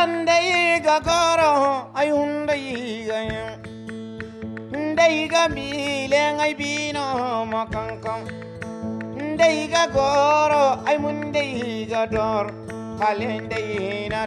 ga goro ay hunda yiga yam ndai ga bile ngai bino makankam ndai ga goro ay munde ga dor kalende na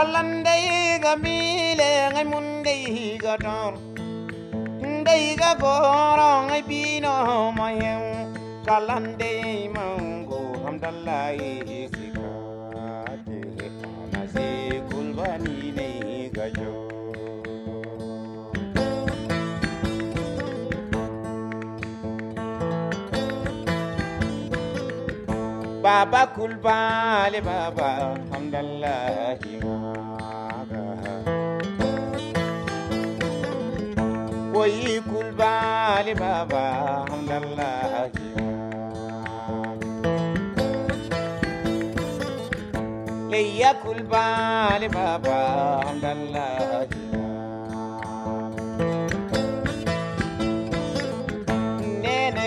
boda Wallandai ga mile ngai mundai ga tor Ndai ga goro ngai bino mayem Kalande mango hamdallahi sika Baba kulbali baba hamdallahi maga Koyi kulbali baba hamdallahi Leya kulbali baba hamdallahi Nene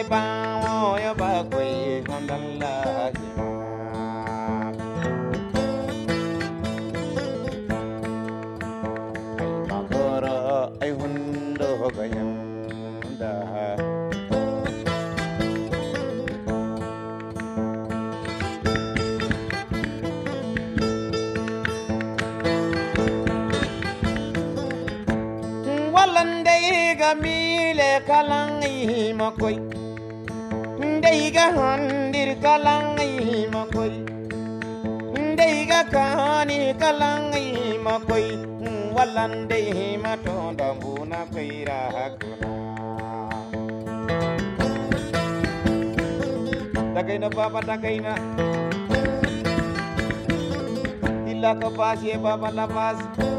Walande ga mile kalangi makoy Ndai ga handir kalangi makoy Ndai ga kani kalangi makoy Walande matonda mbuna kaira hakuna. Dagaina baba dagaina Ila ka basi baba la basi Yep.